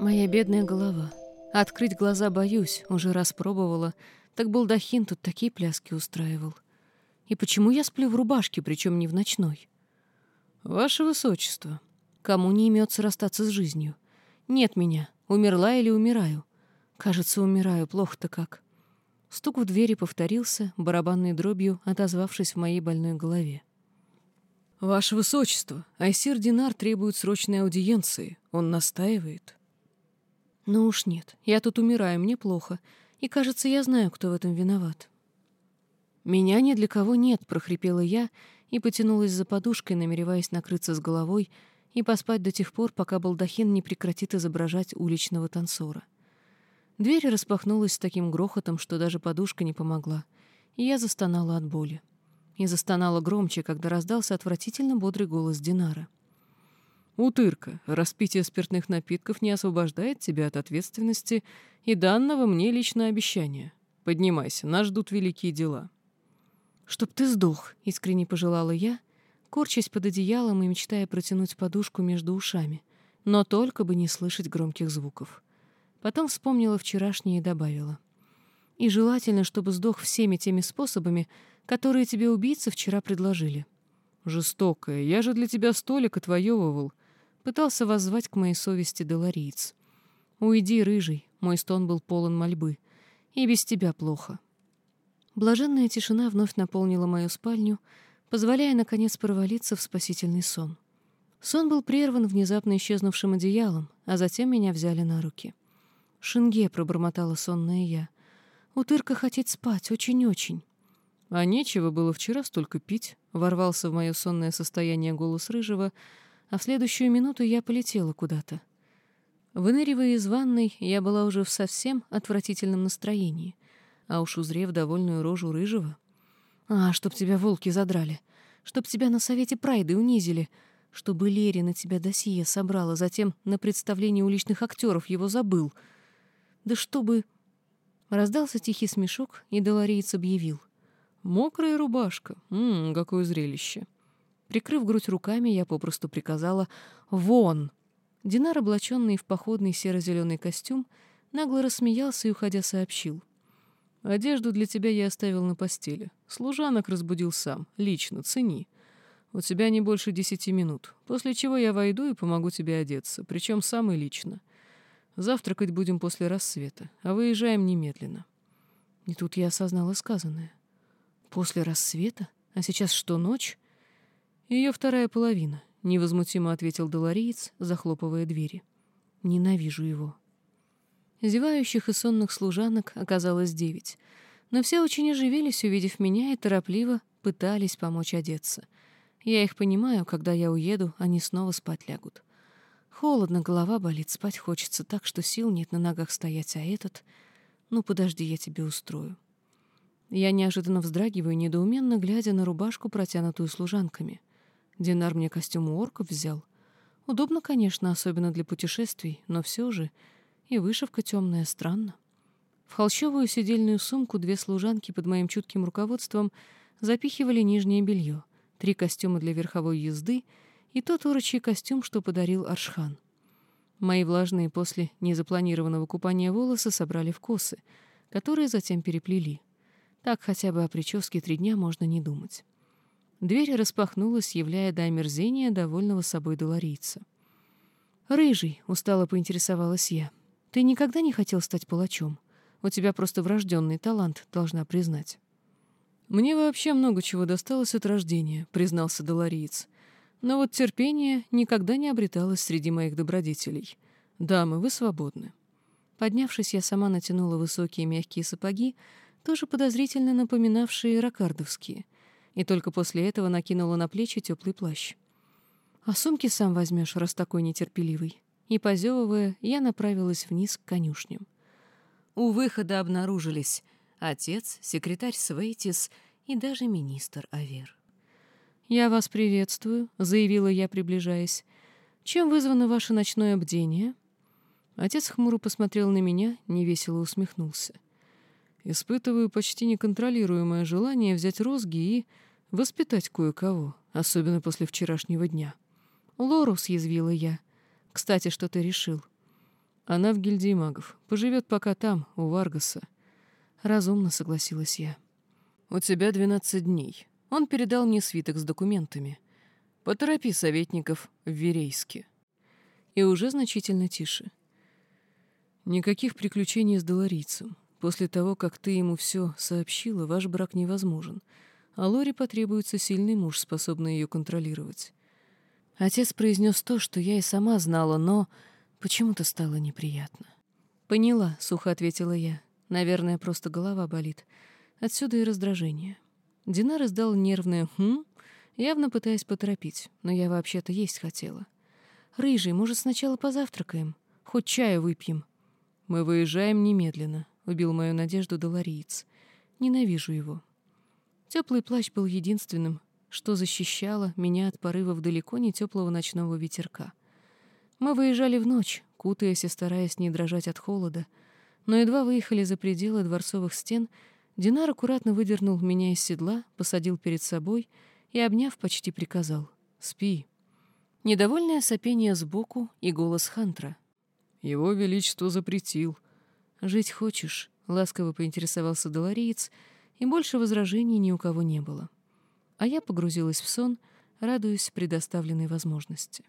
Моя бедная голова. Открыть глаза боюсь, уже распробовала. Так балдахин тут такие пляски устраивал. И почему я сплю в рубашке, причем не в ночной? Ваше Высочество, кому не имется расстаться с жизнью? Нет меня, умерла или умираю? Кажется, умираю, плохо-то как. Стук в двери повторился, барабанной дробью отозвавшись в моей больной голове. «Ваше Высочество, Айсир Динар требует срочной аудиенции. Он настаивает». «Ну уж нет, я тут умираю, мне плохо, и, кажется, я знаю, кто в этом виноват». «Меня ни для кого нет», — прохрипела я и потянулась за подушкой, намереваясь накрыться с головой и поспать до тех пор, пока балдахин не прекратит изображать уличного танцора. Дверь распахнулась с таким грохотом, что даже подушка не помогла, и я застонала от боли. И застонала громче, когда раздался отвратительно бодрый голос Динара. «Утырка, распитие спиртных напитков не освобождает тебя от ответственности и данного мне лично обещания. Поднимайся, нас ждут великие дела». «Чтоб ты сдох», — искренне пожелала я, корчась под одеялом и мечтая протянуть подушку между ушами, но только бы не слышать громких звуков. Потом вспомнила вчерашнее и добавила. И желательно, чтобы сдох всеми теми способами, которые тебе убийцы вчера предложили. Жестокая, я же для тебя столик отвоевывал. Пытался воззвать к моей совести Делариец. Уйди, рыжий, мой стон был полон мольбы. И без тебя плохо. Блаженная тишина вновь наполнила мою спальню, позволяя, наконец, провалиться в спасительный сон. Сон был прерван внезапно исчезнувшим одеялом, а затем меня взяли на руки. «Шинге», — пробормотала сонная я. «Утырка хотеть спать, очень-очень». «А нечего было вчера столько пить», — ворвался в мое сонное состояние голос Рыжего, а в следующую минуту я полетела куда-то. Выныривая из ванной, я была уже в совсем отвратительном настроении, а уж узрев довольную рожу Рыжего... «А, чтоб тебя волки задрали! Чтоб тебя на совете Прайды унизили!» чтобы Лери на тебя досье собрала, затем на представлении уличных актеров его забыл — да чтобы...» Раздался тихий смешок, и Долореец объявил. «Мокрая рубашка. Ммм, какое зрелище!» Прикрыв грудь руками, я попросту приказала «Вон!». Динар, облаченный в походный серо-зеленый костюм, нагло рассмеялся и, уходя, сообщил. «Одежду для тебя я оставил на постели. Служанок разбудил сам. Лично, цени. У тебя не больше десяти минут, после чего я войду и помогу тебе одеться, причем сам и лично. Завтракать будем после рассвета, а выезжаем немедленно. И тут я осознала сказанное. После рассвета? А сейчас что, ночь? Ее вторая половина, невозмутимо ответил Долориец, захлопывая двери. Ненавижу его. Зевающих и сонных служанок оказалось девять, но все очень оживились, увидев меня, и торопливо пытались помочь одеться. Я их понимаю, когда я уеду, они снова спать лягут. Холодно, голова болит, спать хочется так, что сил нет на ногах стоять, а этот... Ну, подожди, я тебе устрою. Я неожиданно вздрагиваю, недоуменно глядя на рубашку, протянутую служанками. Динар мне костюм у орков взял. Удобно, конечно, особенно для путешествий, но все же... И вышивка темная, странно. В холщовую сидельную сумку две служанки под моим чутким руководством запихивали нижнее белье, три костюма для верховой езды — и тот урочий костюм, что подарил Аршхан. Мои влажные после незапланированного купания волосы собрали в косы, которые затем переплели. Так хотя бы о прическе три дня можно не думать. Дверь распахнулась, являя до омерзения довольного собой доларийца. «Рыжий», — устало поинтересовалась я, — «ты никогда не хотел стать палачом? У тебя просто врожденный талант, должна признать». «Мне вообще много чего досталось от рождения», — признался долариец. Но вот терпение никогда не обреталось среди моих добродетелей. Дамы, вы свободны. Поднявшись, я сама натянула высокие мягкие сапоги, тоже подозрительно напоминавшие ракардовские, и только после этого накинула на плечи теплый плащ. «А сумки сам возьмешь, раз такой нетерпеливый». И, позевывая, я направилась вниз к конюшням. У выхода обнаружились отец, секретарь Свейтис и даже министр Авер. «Я вас приветствую», — заявила я, приближаясь. «Чем вызвано ваше ночное бдение?» Отец хмуро посмотрел на меня, невесело усмехнулся. «Испытываю почти неконтролируемое желание взять розги и Воспитать кое-кого, особенно после вчерашнего дня. Лору съязвила я. Кстати, что ты решил? Она в гильдии магов. Поживет пока там, у Варгаса. Разумно согласилась я. У тебя двенадцать дней. Он передал мне свиток с документами. Поторопи советников в Верейске. И уже значительно тише. Никаких приключений с доларийцем. После того, как ты ему все сообщила, ваш брак невозможен, а Лоре потребуется сильный муж, способный ее контролировать. Отец произнес то, что я и сама знала, но почему-то стало неприятно. «Поняла», — сухо ответила я. «Наверное, просто голова болит. Отсюда и раздражение». Динар издал нервное «хм», явно пытаясь поторопить, но я вообще-то есть хотела. «Рыжий, может, сначала позавтракаем? Хоть чаю выпьем?» «Мы выезжаем немедленно», — убил мою надежду долариец. «Ненавижу его». Теплый плащ был единственным, что защищало меня от порывов далеко не теплого ночного ветерка. Мы выезжали в ночь, кутаясь и стараясь не дрожать от холода, но едва выехали за пределы дворцовых стен, Динар аккуратно выдернул меня из седла, посадил перед собой и, обняв, почти приказал «Спи». Недовольное сопение сбоку и голос Хантра. Его Величество запретил. «Жить хочешь?» — ласково поинтересовался Долориец, и больше возражений ни у кого не было. А я погрузилась в сон, радуясь предоставленной возможности.